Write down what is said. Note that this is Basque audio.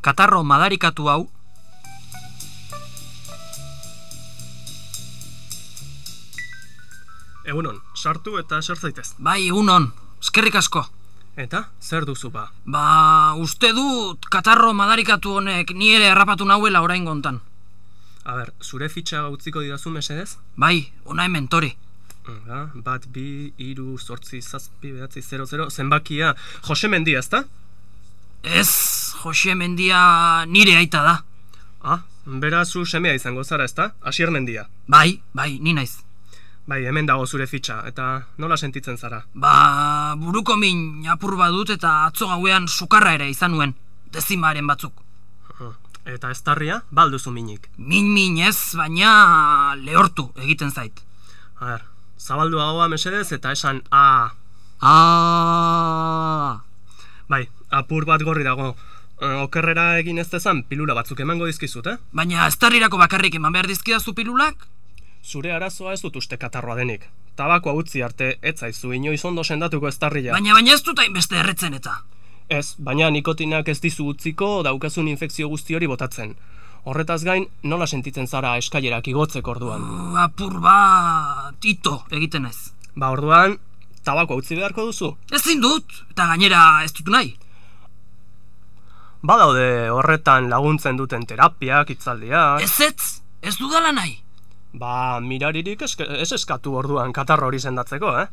katarro madarikatu hau Egunon, sartu eta eser zaitez. Bai, egunon, eskerrik asko. Eta, zer duzu ba? Ba, uste dut katarro madarikatu honek ni ere errapatu nauela orain gontan. A ber, zure fitxa utziko didazu mesedez? Bai, ona hemen tori. Ba, bat, bi, iru, sortzi, zazpi, behatzi, zero, zero, zenbakia, Jose Mendia, ezta? Ez, Jose Mendia nire aita da. Ah, bera zu semea izango zara, ezta? Asier Mendia. Bai, bai, ni naiz. Bai, hemen dago zure fitxa, eta nola sentitzen zara? Ba, buruko min apur badut eta atzo gauean sukarra ere izan nuen, dezimaren batzuk. Ah, Eta ez tarria, balduzu minik. Min min ez, baina lehortu egiten zait. A ber, zabaldu hagoa mesedez eta esan A. Ah, Bai, apur bat gorri dago. Eh, Okerrera egin ez dezan, pilula batzuk emango dizkizut, eh? baina ez tarrirako bakarrik eman behar dizkidazu pilulak? Zure arazoa ez dut uste katarroa denik. Tabakoa utzi arte, ez zaizu inoiz ondo sendatuko ez tarria. Baina baina ez dut hainbeste erretzen eta. Ez, baina nikotinak ez dizu utziko daukazun infekzio guzti hori botatzen. Horretaz gain, nola sentitzen zara eskailerak igotzeko orduan. Uh, apur bat ito egiten ez. Ba orduan, tabakoa utzi beharko duzu. Ezin dut, eta gainera ez dut nahi. Badaude horretan laguntzen duten terapiak, hitzaldiak. Ez ez, ez dudala nahi. Ba, miraririk eske- ez eskatu orduan katarro hori sendatzeko, eh?